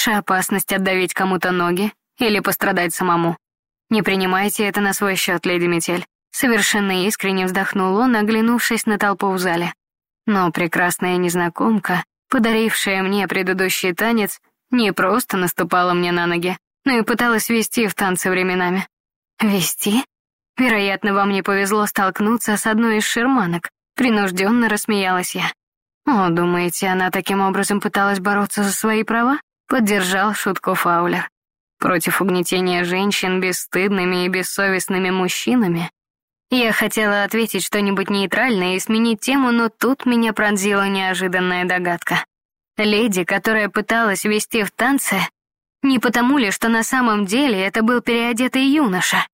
меньше опасность отдавить кому-то ноги или пострадать самому. Не принимайте это на свой счет, леди Метель. Совершенно искренне вздохнул он, оглянувшись на толпу в зале. Но прекрасная незнакомка, подарившая мне предыдущий танец, не просто наступала мне на ноги, но и пыталась вести в танцы временами. Вести? Вероятно, вам не повезло столкнуться с одной из шерманок. Принужденно рассмеялась я. О, думаете, она таким образом пыталась бороться за свои права? Поддержал шутку Фаулер. Против угнетения женщин бесстыдными и бессовестными мужчинами? Я хотела ответить что-нибудь нейтральное и сменить тему, но тут меня пронзила неожиданная догадка. Леди, которая пыталась вести в танце, не потому ли, что на самом деле это был переодетый юноша?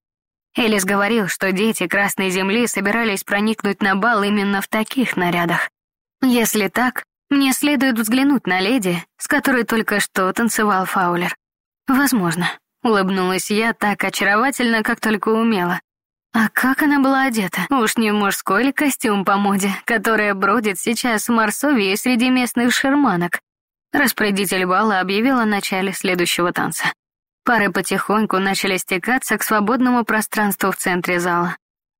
Элис говорил, что дети Красной Земли собирались проникнуть на бал именно в таких нарядах. Если так, мне следует взглянуть на леди, с которой только что танцевал Фаулер. Возможно, улыбнулась я так очаровательно, как только умела. А как она была одета? Уж не мужской ли костюм по моде, которая бродит сейчас в Марсовии среди местных шерманок? Распорядитель бала объявил о начале следующего танца. Пары потихоньку начали стекаться к свободному пространству в центре зала.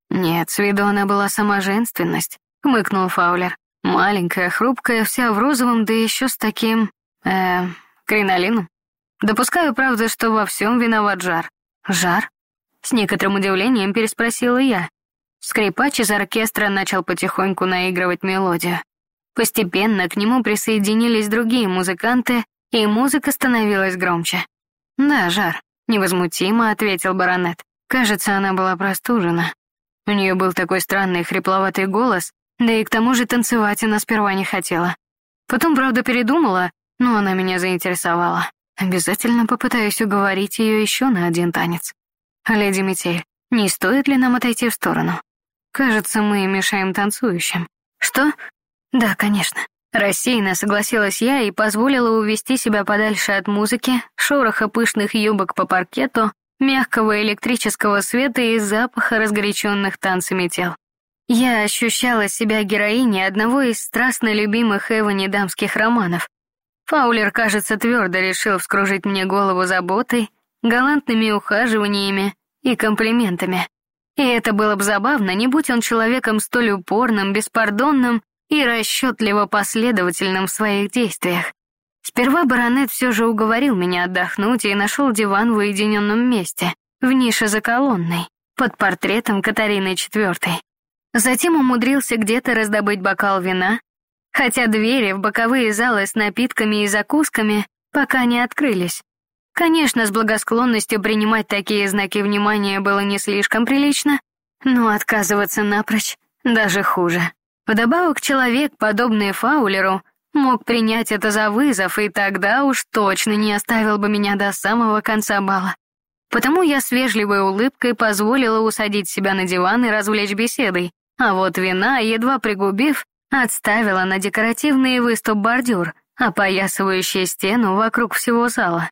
«Нет, с виду она была сама женственность», — хмыкнул Фаулер. «Маленькая, хрупкая, вся в розовом, да еще с таким... э кринолином. Допускаю, правда, что во всем виноват жар». «Жар?» С некоторым удивлением переспросила я. Скрипач из оркестра начал потихоньку наигрывать мелодию. Постепенно к нему присоединились другие музыканты, и музыка становилась громче. «Да, жар», — невозмутимо ответил баронет. Кажется, она была простужена. У нее был такой странный хрипловатый голос, да и к тому же танцевать она сперва не хотела. Потом, правда, передумала, но она меня заинтересовала. Обязательно попытаюсь уговорить ее еще на один танец. «Леди Метель, не стоит ли нам отойти в сторону? Кажется, мы мешаем танцующим». «Что?» «Да, конечно». Рассеянно согласилась я и позволила увести себя подальше от музыки, шороха пышных юбок по паркету, мягкого электрического света и запаха разгоряченных танцами тел. Я ощущала себя героиней одного из страстно любимых Эвани дамских романов. Фаулер, кажется, твердо решил вскружить мне голову заботой, галантными ухаживаниями и комплиментами. И это было бы забавно, не будь он человеком столь упорным, беспардонным и расчетливо последовательным в своих действиях. Сперва баронет все же уговорил меня отдохнуть и нашел диван в уединенном месте, в нише за колонной, под портретом Катарины IV. Затем умудрился где-то раздобыть бокал вина, хотя двери в боковые залы с напитками и закусками пока не открылись. Конечно, с благосклонностью принимать такие знаки внимания было не слишком прилично, но отказываться напрочь даже хуже. Вдобавок человек, подобный Фаулеру, мог принять это за вызов, и тогда уж точно не оставил бы меня до самого конца бала. Потому я с вежливой улыбкой позволила усадить себя на диван и развлечь беседой, а вот вина, едва пригубив, отставила на декоративный выступ-бордюр, опоясывающий стену вокруг всего зала.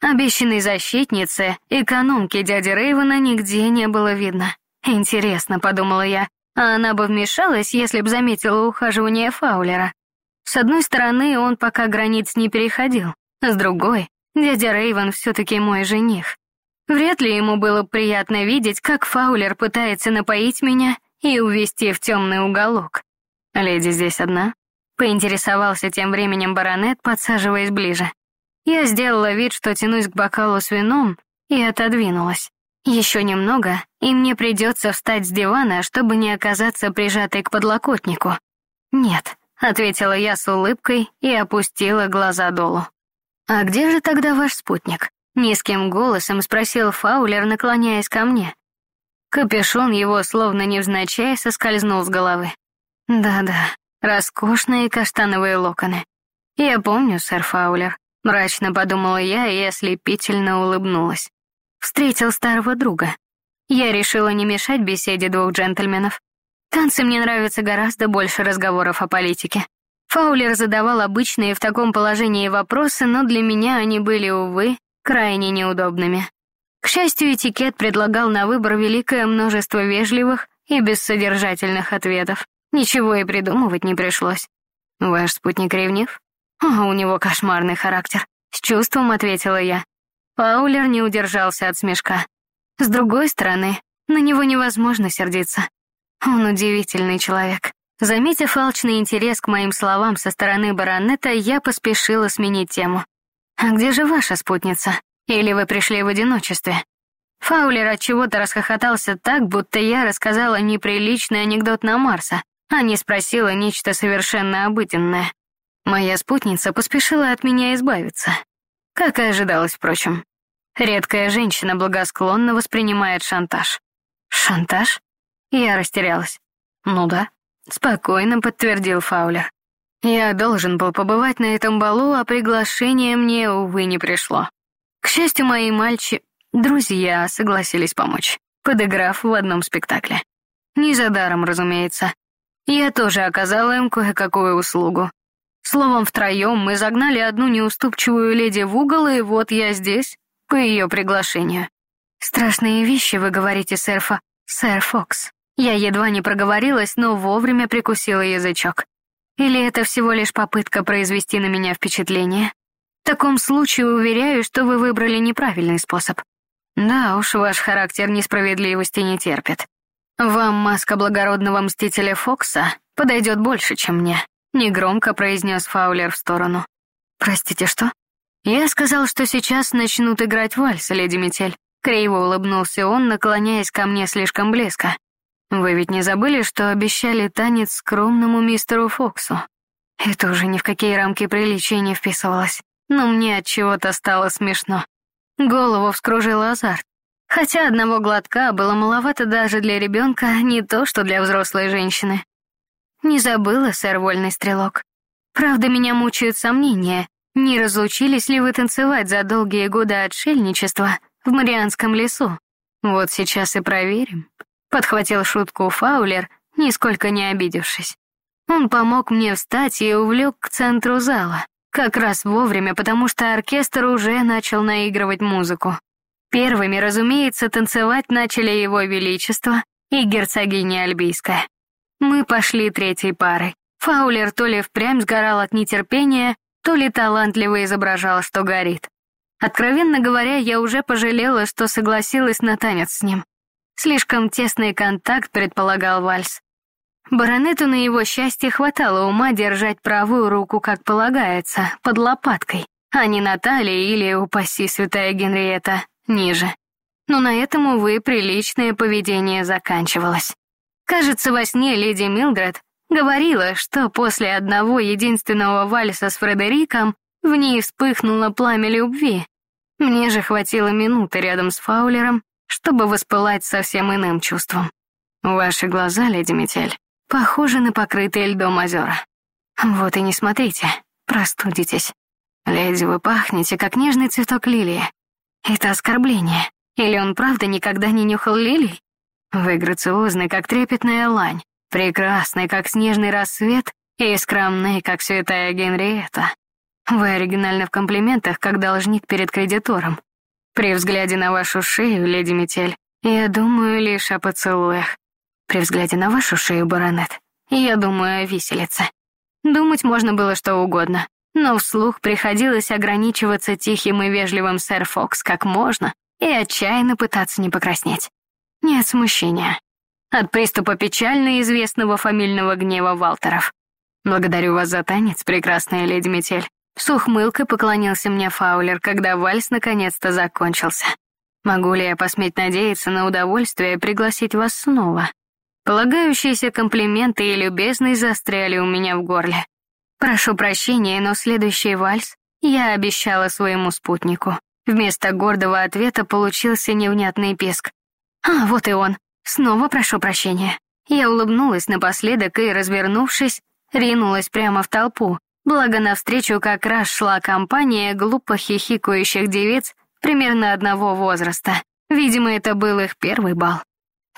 Обещанной защитницы, экономки дяди Рейвена нигде не было видно. Интересно, подумала я, а она бы вмешалась, если б заметила ухаживание Фаулера. С одной стороны, он пока границ не переходил, с другой, дядя Рейвен все-таки мой жених. Вряд ли ему было приятно видеть, как Фаулер пытается напоить меня и увести в темный уголок. «Леди здесь одна?» — поинтересовался тем временем баронет, подсаживаясь ближе. Я сделала вид, что тянусь к бокалу с вином, и отодвинулась. Еще немного, и мне придется встать с дивана, чтобы не оказаться прижатой к подлокотнику. «Нет», — ответила я с улыбкой и опустила глаза долу. «А где же тогда ваш спутник?» — низким голосом спросил Фаулер, наклоняясь ко мне. Капюшон его, словно невзначай, соскользнул с головы. Да-да, роскошные каштановые локоны. Я помню, сэр Фаулер. Мрачно подумала я и ослепительно улыбнулась. Встретил старого друга. Я решила не мешать беседе двух джентльменов. Танцы мне нравятся гораздо больше разговоров о политике. Фаулер задавал обычные в таком положении вопросы, но для меня они были, увы, крайне неудобными. К счастью, этикет предлагал на выбор великое множество вежливых и бессодержательных ответов. Ничего и придумывать не пришлось. Ваш спутник ревнив? У него кошмарный характер. С чувством ответила я. Паулер не удержался от смешка. С другой стороны, на него невозможно сердиться. Он удивительный человек. Заметив алчный интерес к моим словам со стороны баронета, я поспешила сменить тему. «А где же ваша спутница? Или вы пришли в одиночестве?» Фаулер от чего-то расхохотался так, будто я рассказала неприличный анекдот на Марса, а не спросила нечто совершенно обыденное. Моя спутница поспешила от меня избавиться. Как и ожидалось, впрочем. Редкая женщина благосклонно воспринимает шантаж. Шантаж? Я растерялась. Ну да, спокойно подтвердил Фаулер. Я должен был побывать на этом балу, а приглашение мне, увы, не пришло. К счастью, мои мальчи... друзья согласились помочь, подыграв в одном спектакле. Не за даром, разумеется. Я тоже оказала им кое-какую услугу. Словом, втроем мы загнали одну неуступчивую леди в угол, и вот я здесь, по ее приглашению. Страшные вещи вы говорите, сэр Фо... Сэр Фокс. Я едва не проговорилась, но вовремя прикусила язычок. Или это всего лишь попытка произвести на меня впечатление? В таком случае уверяю, что вы выбрали неправильный способ. Да уж, ваш характер несправедливости не терпит. Вам маска благородного мстителя Фокса подойдет больше, чем мне, негромко произнес Фаулер в сторону. Простите, что? Я сказал, что сейчас начнут играть вальс, леди Метель. Криво улыбнулся он, наклоняясь ко мне слишком близко. Вы ведь не забыли, что обещали танец скромному мистеру Фоксу? Это уже ни в какие рамки приличия не вписывалось, но мне от чего-то стало смешно. Голову вскружил азарт. Хотя одного глотка было маловато даже для ребенка, не то что для взрослой женщины. Не забыла, сэр Вольный Стрелок. Правда, меня мучают сомнения, не разучились ли вы танцевать за долгие годы отшельничества в Марианском лесу? Вот сейчас и проверим. Подхватил шутку Фаулер, нисколько не обидевшись. Он помог мне встать и увлек к центру зала. Как раз вовремя, потому что оркестр уже начал наигрывать музыку. Первыми, разумеется, танцевать начали его величество и герцогиня Альбийская. Мы пошли третьей парой. Фаулер то ли впрямь сгорал от нетерпения, то ли талантливо изображал, что горит. Откровенно говоря, я уже пожалела, что согласилась на танец с ним. Слишком тесный контакт предполагал вальс. Баронету на его счастье хватало ума держать правую руку, как полагается, под лопаткой, а не на талии или, упаси святая Генриетта, ниже. Но на этом, увы, приличное поведение заканчивалось. Кажется, во сне леди Милдред говорила, что после одного единственного вальса с Фредериком в ней вспыхнуло пламя любви. Мне же хватило минуты рядом с Фаулером, чтобы воспылать совсем иным чувством. Ваши глаза, леди Метель, похожи на покрытые льдом озера. Вот и не смотрите, простудитесь. Леди, вы пахнете, как нежный цветок лилии. Это оскорбление. Или он правда никогда не нюхал лилий? Вы грациозны, как трепетная лань, прекрасный, как снежный рассвет, и скромный, как святая Генриетта. Вы оригинальны в комплиментах, как должник перед кредитором. При взгляде на вашу шею, леди Метель, я думаю лишь о поцелуях. При взгляде на вашу шею, баронет, я думаю о виселице. Думать можно было что угодно, но вслух приходилось ограничиваться тихим и вежливым сэр Фокс как можно и отчаянно пытаться не покраснеть. Не от смущения. От приступа печально известного фамильного гнева Валтеров. Благодарю вас за танец, прекрасная леди Метель. С ухмылкой поклонился мне Фаулер, когда вальс наконец-то закончился. Могу ли я посметь надеяться на удовольствие пригласить вас снова? Полагающиеся комплименты и любезность застряли у меня в горле. Прошу прощения, но следующий вальс я обещала своему спутнику. Вместо гордого ответа получился невнятный песк. А, вот и он. Снова прошу прощения. Я улыбнулась напоследок и, развернувшись, ринулась прямо в толпу, Благо навстречу как раз шла компания глупо хихикающих девиц примерно одного возраста. Видимо, это был их первый бал.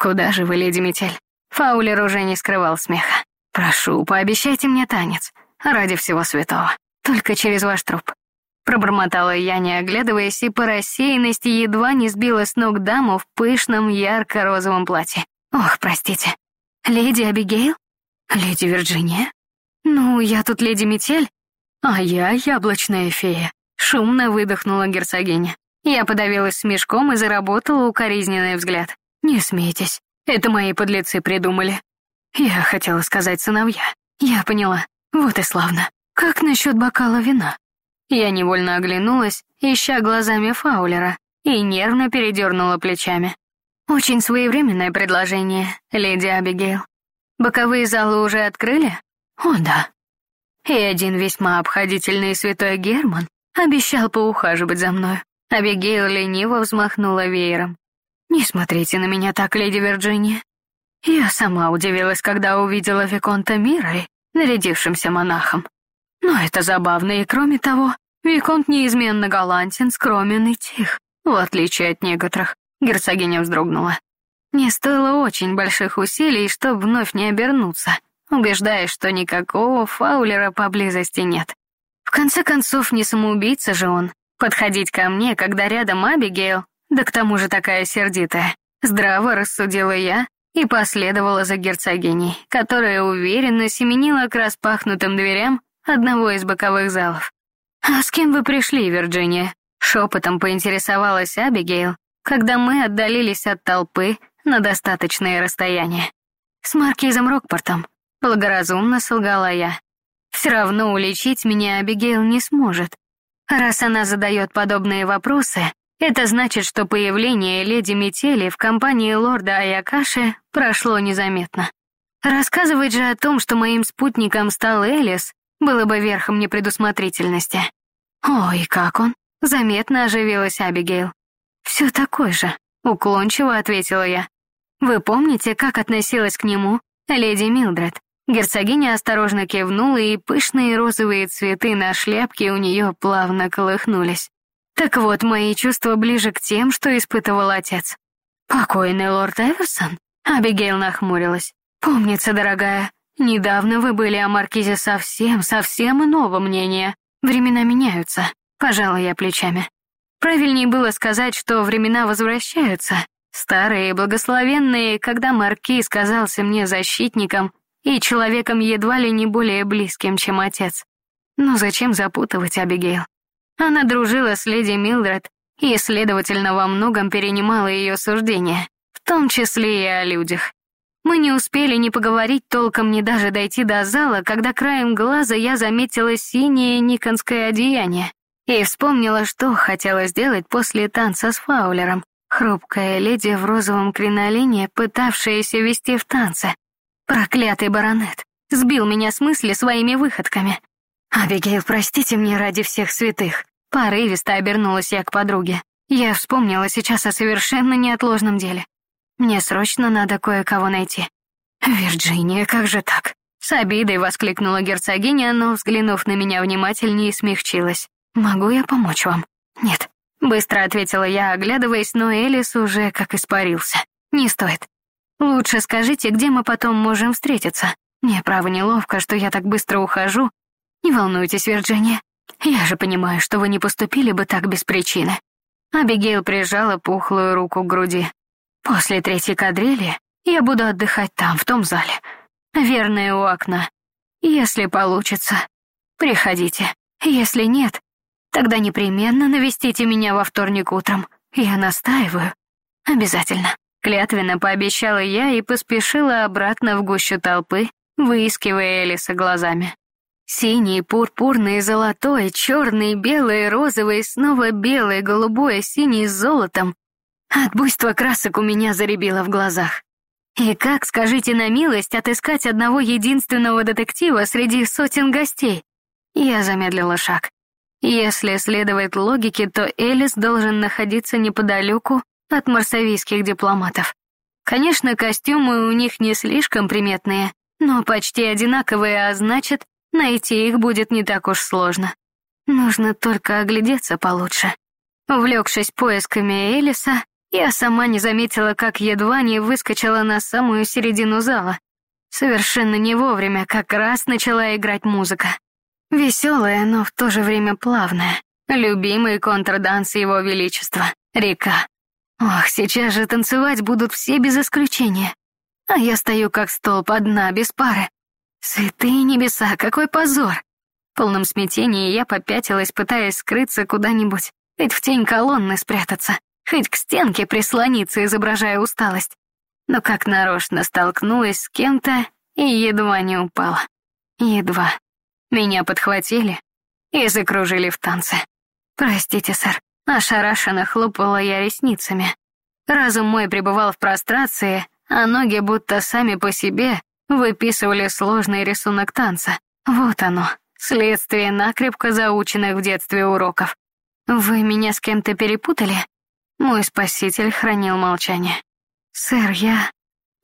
«Куда же вы, леди Метель?» Фаулер уже не скрывал смеха. «Прошу, пообещайте мне танец. Ради всего святого. Только через ваш труп». Пробормотала я, не оглядываясь, и по рассеянности едва не сбила с ног даму в пышном ярко-розовом платье. «Ох, простите. Леди Абигейл? Леди Вирджиния?» «Ну, я тут леди Метель, а я яблочная фея. Шумно выдохнула герцогиня. Я подавилась смешком и заработала укоризненный взгляд. «Не смейтесь, это мои подлецы придумали». Я хотела сказать сыновья. Я поняла. Вот и славно. Как насчет бокала вина? Я невольно оглянулась, ища глазами Фаулера, и нервно передернула плечами. Очень своевременное предложение, леди Абигейл. Боковые залы уже открыли? О, да. И один весьма обходительный святой Герман обещал поухаживать за мной. Абигейл лениво взмахнула веером. «Не смотрите на меня так, леди Вирджиния. Я сама удивилась, когда увидела Виконта Мирой, нарядившимся монахом. Но это забавно, и кроме того, Виконт неизменно галантен, скромен и тих, в отличие от некоторых. Герцогиня вздрогнула. Не стоило очень больших усилий, чтобы вновь не обернуться, убеждаясь, что никакого фаулера поблизости нет. В конце концов, не самоубийца же он. Подходить ко мне, когда рядом Абигейл, да к тому же такая сердитая. Здраво рассудила я и последовала за герцогиней, которая уверенно семенила к распахнутым дверям одного из боковых залов. «А с кем вы пришли, Вирджиния?» Шепотом поинтересовалась Абигейл, когда мы отдалились от толпы на достаточное расстояние. «С маркизом Рокпортом», — благоразумно солгала я. Все равно уличить меня Абигейл не сможет. Раз она задает подобные вопросы, это значит, что появление леди Метели в компании лорда Аякаши прошло незаметно. Рассказывать же о том, что моим спутником стал Элис, было бы верхом непредусмотрительности. «Ой, как он!» — заметно оживилась Абигейл. «Все такой же», — уклончиво ответила я. «Вы помните, как относилась к нему леди Милдред?» Герцогиня осторожно кивнула, и пышные розовые цветы на шляпке у нее плавно колыхнулись. Так вот, мои чувства ближе к тем, что испытывал отец. «Покойный лорд Эверсон?» Абигейл нахмурилась. «Помнится, дорогая, недавно вы были о Маркизе совсем, совсем иного мнения. Времена меняются», — пожала я плечами. Правильнее было сказать, что времена возвращаются. Старые, благословенные, когда Маркиз казался мне защитником, и человеком едва ли не более близким, чем отец. Но зачем запутывать Абигейл? Она дружила с леди Милдред и, следовательно, во многом перенимала ее суждения, в том числе и о людях. Мы не успели ни поговорить толком, ни даже дойти до зала, когда краем глаза я заметила синее никонское одеяние и вспомнила, что хотела сделать после танца с Фаулером. Хрупкая леди в розовом кринолине, пытавшаяся вести в танце, Проклятый баронет сбил меня с мысли своими выходками. «Абигейл, простите мне ради всех святых». Порывисто обернулась я к подруге. Я вспомнила сейчас о совершенно неотложном деле. Мне срочно надо кое-кого найти. «Вирджиния, как же так?» С обидой воскликнула герцогиня, но, взглянув на меня внимательнее, смягчилась. «Могу я помочь вам?» «Нет», — быстро ответила я, оглядываясь, но Элис уже как испарился. «Не стоит. Лучше скажите, где мы потом можем встретиться. Мне, право, неловко, что я так быстро ухожу. Не волнуйтесь, Вирджиния. Я же понимаю, что вы не поступили бы так без причины». Абигейл прижала пухлую руку к груди. «После третьей кадрили я буду отдыхать там, в том зале. Верное у окна. Если получится, приходите. Если нет, тогда непременно навестите меня во вторник утром. Я настаиваю. Обязательно». Клятвенно пообещала я и поспешила обратно в гущу толпы, выискивая Элиса глазами. Синий, пурпурный, золотой, черный, белый, розовый, снова белый, голубой, синий с золотом. От буйства красок у меня заребило в глазах. И как, скажите на милость, отыскать одного единственного детектива среди сотен гостей? Я замедлила шаг. Если следовать логике, то Элис должен находиться неподалеку от марсавийских дипломатов. Конечно, костюмы у них не слишком приметные, но почти одинаковые, а значит, найти их будет не так уж сложно. Нужно только оглядеться получше. Увлекшись поисками Элиса, я сама не заметила, как едва не выскочила на самую середину зала. Совершенно не вовремя как раз начала играть музыка. Веселая, но в то же время плавная. Любимый контрданс Его Величества — река. Ох, сейчас же танцевать будут все без исключения. А я стою как столб одна, без пары. Святые небеса, какой позор. полном смятении я попятилась, пытаясь скрыться куда-нибудь, хоть в тень колонны спрятаться, хоть к стенке прислониться, изображая усталость. Но как нарочно столкнулась с кем-то и едва не упала. Едва. Меня подхватили и закружили в танце. «Простите, сэр», — ошарашенно хлопала я ресницами. Разум мой пребывал в прострации, а ноги будто сами по себе выписывали сложный рисунок танца. Вот оно, Следствие накрепко заученных в детстве уроков. Вы меня с кем-то перепутали? Мой спаситель хранил молчание. Сэр, я...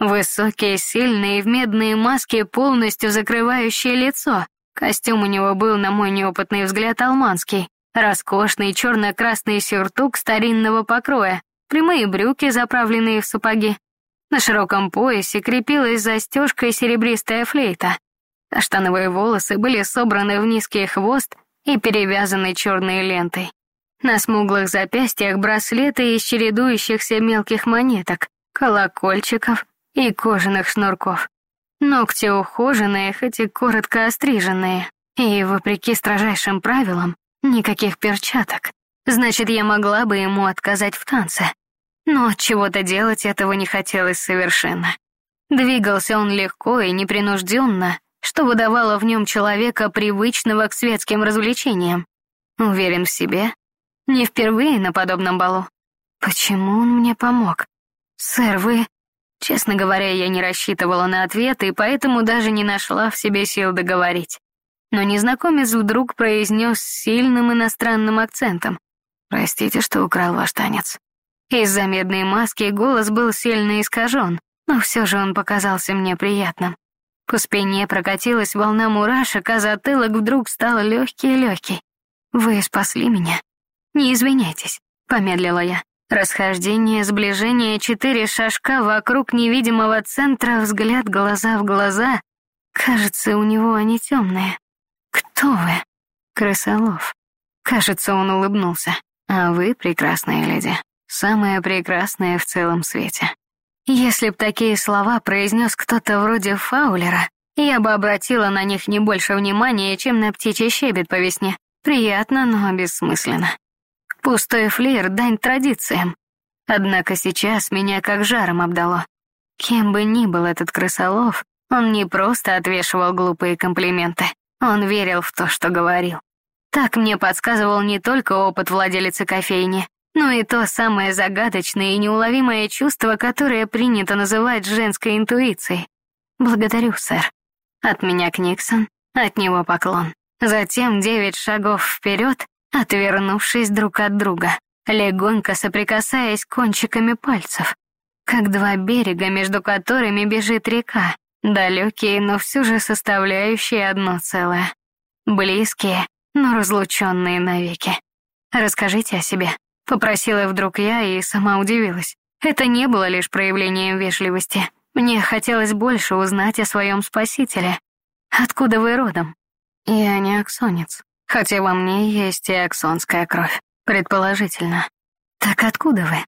Высокий, сильный, в медные маски, полностью закрывающие лицо. Костюм у него был, на мой неопытный взгляд, алманский. Роскошный черно-красный сюртук старинного покроя, прямые брюки, заправленные в сапоги. На широком поясе крепилась застежкой серебристая флейта. Каштановые волосы были собраны в низкий хвост и перевязаны черной лентой. На смуглых запястьях браслеты из чередующихся мелких монеток, колокольчиков и кожаных шнурков. Ногти ухоженные, хоть и коротко остриженные. И, вопреки строжайшим правилам, никаких перчаток. Значит, я могла бы ему отказать в танце. Но чего-то делать этого не хотелось совершенно. Двигался он легко и непринужденно, что выдавало в нем человека, привычного к светским развлечениям. Уверен в себе. Не впервые на подобном балу. Почему он мне помог? Сэр, вы... Честно говоря, я не рассчитывала на ответ и поэтому даже не нашла в себе сил договорить. Но незнакомец вдруг произнес с сильным иностранным акцентом. «Простите, что украл ваш танец». Из-за медной маски голос был сильно искажен, но все же он показался мне приятным. По спине прокатилась волна мурашек, а затылок вдруг стал легкий-легкий. «Вы спасли меня. Не извиняйтесь», — помедлила я. Расхождение, сближение, четыре шажка вокруг невидимого центра, взгляд глаза в глаза. Кажется, у него они темные. «Кто вы?» «Крысолов». Кажется, он улыбнулся. «А вы, прекрасная леди, самая прекрасная в целом свете». Если б такие слова произнес кто-то вроде Фаулера, я бы обратила на них не больше внимания, чем на птичий щебет по весне. Приятно, но бессмысленно. Пустой флир — дань традициям. Однако сейчас меня как жаром обдало. Кем бы ни был этот крысолов, он не просто отвешивал глупые комплименты, он верил в то, что говорил. Так мне подсказывал не только опыт владелицы кофейни, но и то самое загадочное и неуловимое чувство, которое принято называть женской интуицией. Благодарю, сэр. От меня к Никсон, от него поклон. Затем девять шагов вперед, отвернувшись друг от друга, легонько соприкасаясь кончиками пальцев, как два берега, между которыми бежит река, далекие, но все же составляющие одно целое. Близкие, но разлученные навеки. Расскажите о себе. Попросила вдруг я и сама удивилась. Это не было лишь проявлением вежливости. Мне хотелось больше узнать о своем спасителе. Откуда вы родом? Я не аксонец, хотя во мне есть и аксонская кровь, предположительно. Так откуда вы?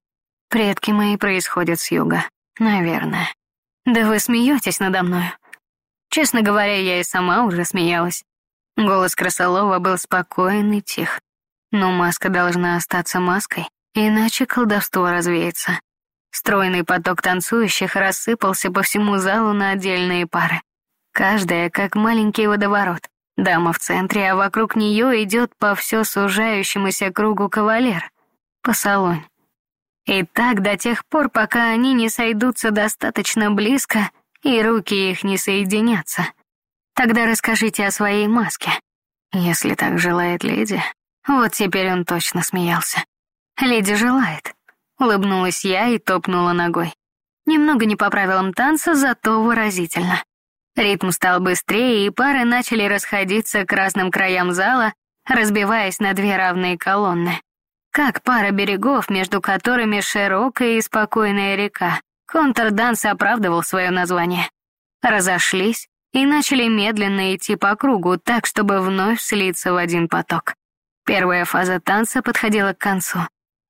Предки мои происходят с юга, наверное. Да вы смеетесь надо мною. Честно говоря, я и сама уже смеялась. Голос Красолова был спокоен и тих. Но маска должна остаться маской, иначе колдовство развеется. Стройный поток танцующих рассыпался по всему залу на отдельные пары. Каждая как маленький водоворот. Дама в центре, а вокруг нее идет по все сужающемуся кругу кавалер. По салонь. И так до тех пор, пока они не сойдутся достаточно близко и руки их не соединятся. Тогда расскажите о своей маске. Если так желает леди, вот теперь он точно смеялся. «Леди желает», — улыбнулась я и топнула ногой. Немного не по правилам танца, зато выразительно. Ритм стал быстрее, и пары начали расходиться к разным краям зала, разбиваясь на две равные колонны. Как пара берегов, между которыми широкая и спокойная река. Контрданс оправдывал свое название. Разошлись и начали медленно идти по кругу, так, чтобы вновь слиться в один поток. Первая фаза танца подходила к концу.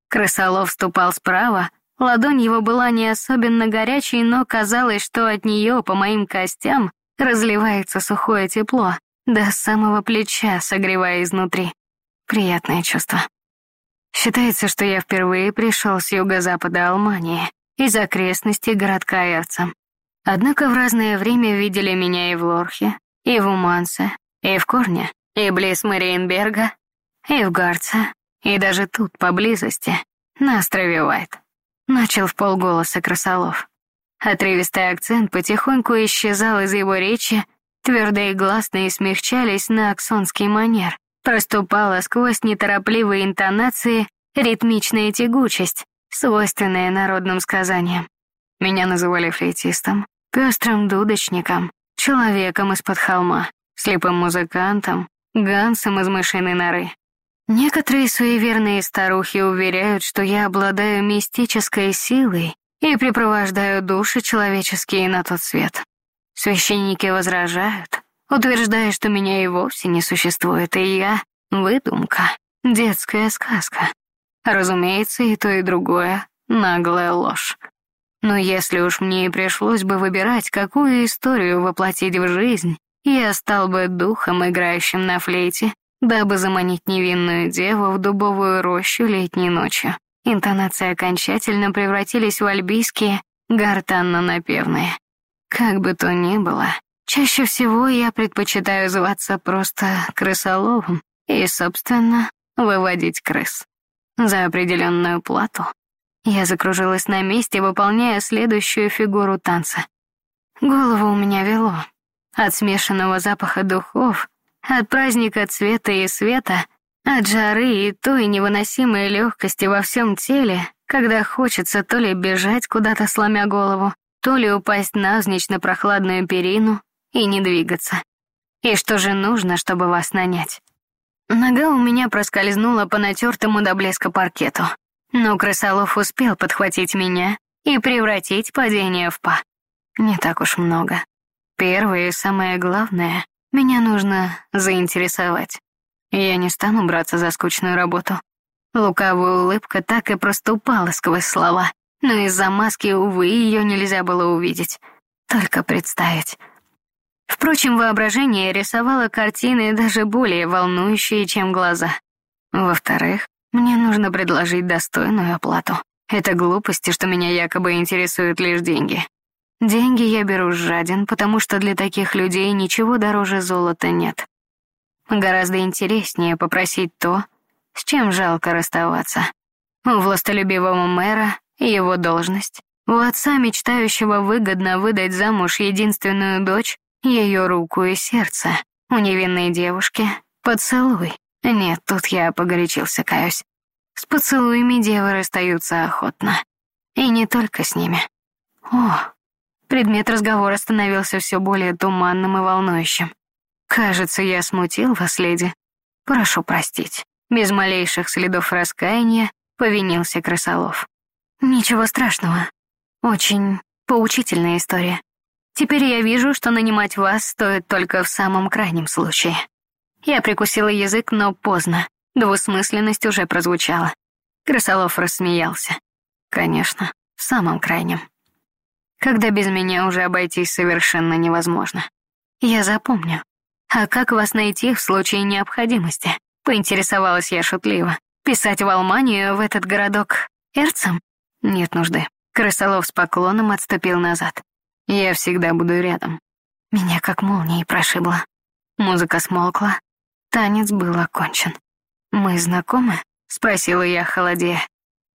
Крысолов ступал справа, ладонь его была не особенно горячей, но казалось, что от нее по моим костям разливается сухое тепло, до самого плеча, согревая изнутри. Приятное чувство. Считается, что я впервые пришел с юго-запада Алмании, из окрестностей городка Эрца. Однако в разное время видели меня и в Лорхе, и в Уманце, и в Корне, и близ Мариенберга, и и даже тут, поблизости, на острове. Начал в полголоса Красолов. Отрывистый акцент потихоньку исчезал из его речи, твердые гласные смягчались на аксонский манер. Проступала сквозь неторопливые интонации ритмичная тягучесть, свойственная народным сказаниям. Меня называли флейтистом, пестрым дудочником, человеком из-под холма, слепым музыкантом, гансом из мышиной норы. Некоторые суеверные старухи уверяют, что я обладаю мистической силой и припровождаю души человеческие на тот свет. Священники возражают, утверждая, что меня и вовсе не существует, и я — выдумка, детская сказка. Разумеется, и то, и другое — наглая ложь. Но если уж мне и пришлось бы выбирать, какую историю воплотить в жизнь, я стал бы духом, играющим на флейте, дабы заманить невинную деву в дубовую рощу летней ночью. Интонации окончательно превратились в альбийские, гортанно-напевные. Как бы то ни было, чаще всего я предпочитаю зваться просто крысоловым и, собственно, выводить крыс. За определенную плату я закружилась на месте, выполняя следующую фигуру танца. Голову у меня вело. От смешанного запаха духов, от праздника цвета и света, от жары и той невыносимой легкости во всем теле, когда хочется то ли бежать куда-то сломя голову, то ли упасть навзничь на прохладную перину и не двигаться. И что же нужно, чтобы вас нанять? Нога у меня проскользнула по натертому до блеска паркету, но Крысолов успел подхватить меня и превратить падение в па. Не так уж много. Первое и самое главное, меня нужно заинтересовать. Я не стану браться за скучную работу. Лукавая улыбка так и проступала сквозь слова, но из-за маски, увы, ее нельзя было увидеть, только представить. Впрочем, воображение рисовало картины даже более волнующие, чем глаза. Во-вторых, мне нужно предложить достойную оплату. Это глупости, что меня якобы интересуют лишь деньги. Деньги я беру жаден, потому что для таких людей ничего дороже золота нет. Гораздо интереснее попросить то, с чем жалко расставаться. У властолюбивого мэра его должность. У отца, мечтающего выгодно выдать замуж единственную дочь, ее руку и сердце. У невинной девушки поцелуй. Нет, тут я погорячился, каюсь. С поцелуями девы расстаются охотно. И не только с ними. О, Предмет разговора становился все более туманным и волнующим. «Кажется, я смутил вас, леди. Прошу простить». Без малейших следов раскаяния повинился Крысолов. «Ничего страшного. Очень поучительная история. Теперь я вижу, что нанимать вас стоит только в самом крайнем случае». Я прикусила язык, но поздно. Двусмысленность уже прозвучала. Крысолов рассмеялся. «Конечно, в самом крайнем» когда без меня уже обойтись совершенно невозможно. Я запомню. А как вас найти в случае необходимости? Поинтересовалась я шутливо. Писать в Алманию, в этот городок, Эрцем? Нет нужды. Крысолов с поклоном отступил назад. Я всегда буду рядом. Меня как молнией прошибло. Музыка смолкла. Танец был окончен. «Мы знакомы?» — спросила я, холодея.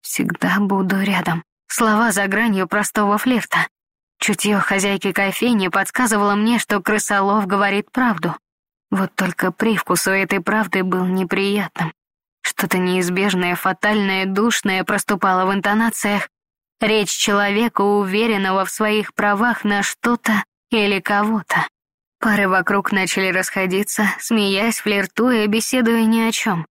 «Всегда буду рядом». Слова за гранью простого флирта. Чутье хозяйки кофейни подсказывало мне, что крысолов говорит правду. Вот только привкус у этой правды был неприятным. Что-то неизбежное, фатальное, душное проступало в интонациях. Речь человека, уверенного в своих правах на что-то или кого-то. Пары вокруг начали расходиться, смеясь, флиртуя, беседуя ни о чем.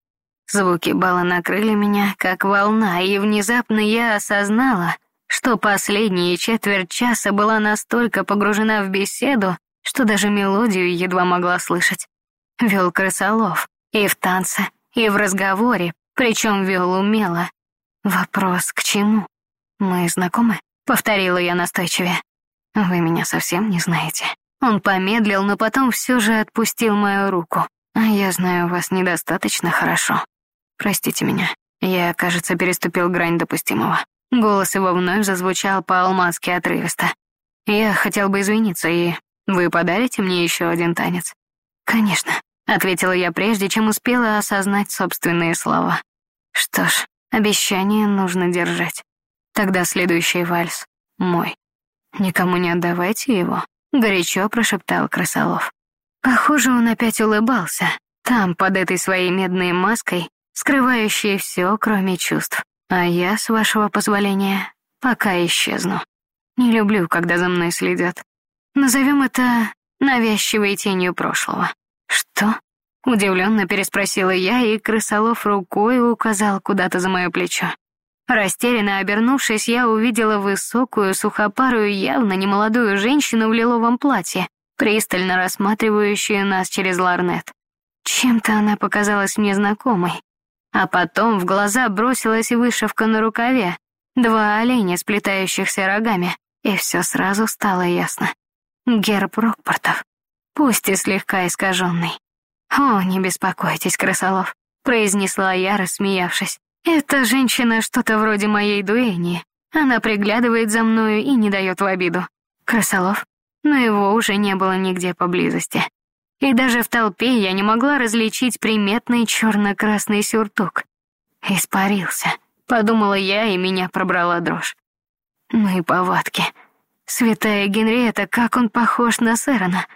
Звуки бала накрыли меня, как волна, и внезапно я осознала, что последние четверть часа была настолько погружена в беседу, что даже мелодию едва могла слышать. Вел крысолов и в танце, и в разговоре, причем вел умело. Вопрос к чему? Мы знакомы? Повторила я настойчивее. Вы меня совсем не знаете. Он помедлил, но потом все же отпустил мою руку. А я знаю вас недостаточно хорошо. Простите меня. Я, кажется, переступил грань допустимого. Голос его вновь зазвучал по-алмазски отрывисто. Я хотел бы извиниться, и вы подарите мне еще один танец? Конечно, ответила я прежде, чем успела осознать собственные слова. Что ж, обещание нужно держать. Тогда следующий вальс мой. Никому не отдавайте его, горячо прошептал Красолов. Похоже, он опять улыбался, там, под этой своей медной маской, скрывающей все, кроме чувств. А я, с вашего позволения, пока исчезну. Не люблю, когда за мной следят. Назовем это навязчивой тенью прошлого. Что? Удивленно переспросила я, и крысолов рукой указал куда-то за мое плечо. Растерянно обернувшись, я увидела высокую, сухопарую, явно немолодую женщину в лиловом платье, пристально рассматривающую нас через ларнет. Чем-то она показалась мне знакомой. А потом в глаза бросилась вышивка на рукаве, два оленя, сплетающихся рогами, и все сразу стало ясно. Герб Рокпортов, пусть и слегка искаженный. «О, не беспокойтесь, крысолов», — произнесла я, рассмеявшись. «Эта женщина что-то вроде моей дуэни. Она приглядывает за мною и не дает в обиду. Крысолов, но его уже не было нигде поблизости. И даже в толпе я не могла различить приметный черно-красный сюртук. Испарился, подумала я, и меня пробрала дрожь. Ну и повадки. Святая Генриетта, как он похож на Сэрона.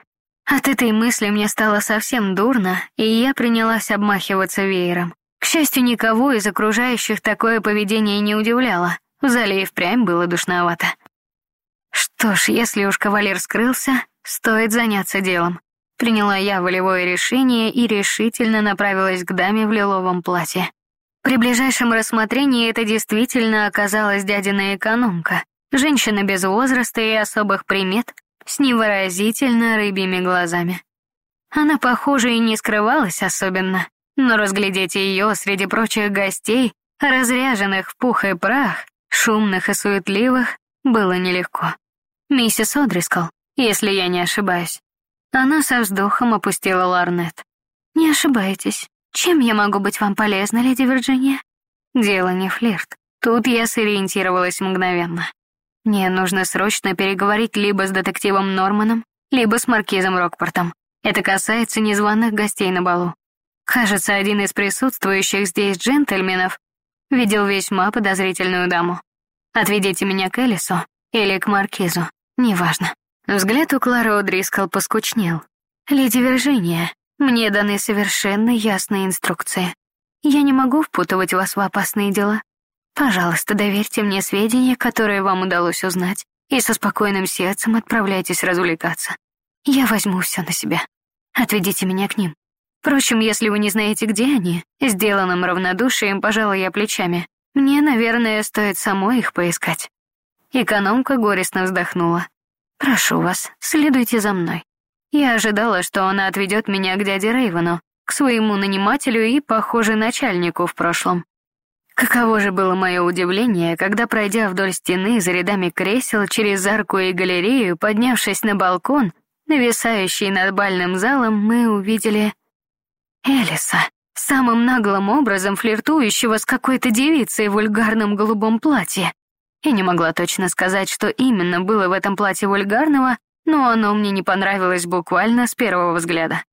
От этой мысли мне стало совсем дурно, и я принялась обмахиваться веером. К счастью, никого из окружающих такое поведение не удивляло. В зале и впрямь было душновато. Что ж, если уж кавалер скрылся, стоит заняться делом. Приняла я волевое решение и решительно направилась к даме в лиловом платье. При ближайшем рассмотрении это действительно оказалась дядина экономка, женщина без возраста и особых примет, с невыразительно рыбьими глазами. Она, похоже, и не скрывалась особенно, но разглядеть ее среди прочих гостей, разряженных в пух и прах, шумных и суетливых, было нелегко. Миссис Одрискал, если я не ошибаюсь. Она со вздохом опустила ларнет. «Не ошибаетесь. Чем я могу быть вам полезна, леди Вирджиния?» Дело не флирт. Тут я сориентировалась мгновенно. Мне нужно срочно переговорить либо с детективом Норманом, либо с маркизом Рокпортом. Это касается незваных гостей на балу. Кажется, один из присутствующих здесь джентльменов видел весьма подозрительную даму. Отведите меня к Элису или к маркизу, неважно. Взгляд у Клары О'Дрискал поскучнел. «Леди Виржиния, мне даны совершенно ясные инструкции. Я не могу впутывать вас в опасные дела. Пожалуйста, доверьте мне сведения, которые вам удалось узнать, и со спокойным сердцем отправляйтесь развлекаться. Я возьму все на себя. Отведите меня к ним. Впрочем, если вы не знаете, где они, сделанным равнодушием пожалуй я плечами. Мне, наверное, стоит самой их поискать». Экономка горестно вздохнула. Прошу вас, следуйте за мной. Я ожидала, что она отведет меня к дяде Рейвену, к своему нанимателю и, похоже, начальнику в прошлом. Каково же было мое удивление, когда, пройдя вдоль стены за рядами кресел через арку и галерею, поднявшись на балкон, нависающий над бальным залом, мы увидели Элиса, самым наглым образом флиртующего с какой-то девицей в вульгарном голубом платье. Я не могла точно сказать, что именно было в этом платье вульгарного, но оно мне не понравилось буквально с первого взгляда.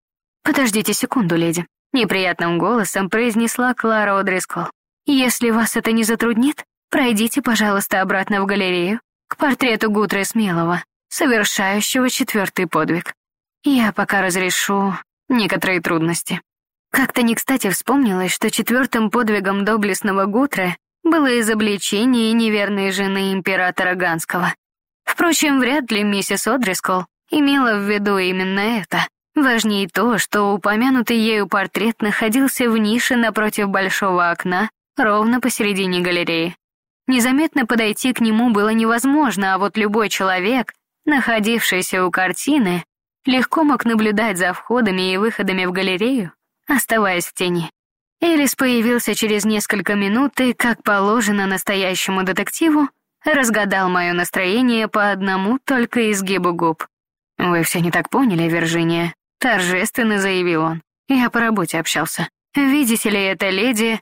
«Подождите секунду, леди», — неприятным голосом произнесла Клара О'Дрискол. «Если вас это не затруднит, пройдите, пожалуйста, обратно в галерею к портрету Гутры Смелого, совершающего четвертый подвиг. Я пока разрешу некоторые трудности». Как-то не кстати вспомнилось, что четвертым подвигом доблестного Гутры было изобличение неверной жены императора Ганского. Впрочем, вряд ли миссис Одрискол имела в виду именно это. Важнее то, что упомянутый ею портрет находился в нише напротив большого окна, ровно посередине галереи. Незаметно подойти к нему было невозможно, а вот любой человек, находившийся у картины, легко мог наблюдать за входами и выходами в галерею, оставаясь в тени. Элис появился через несколько минут и, как положено настоящему детективу, разгадал мое настроение по одному только изгибу губ. «Вы все не так поняли, Виржиния», — торжественно заявил он. «Я по работе общался. Видите ли, эта леди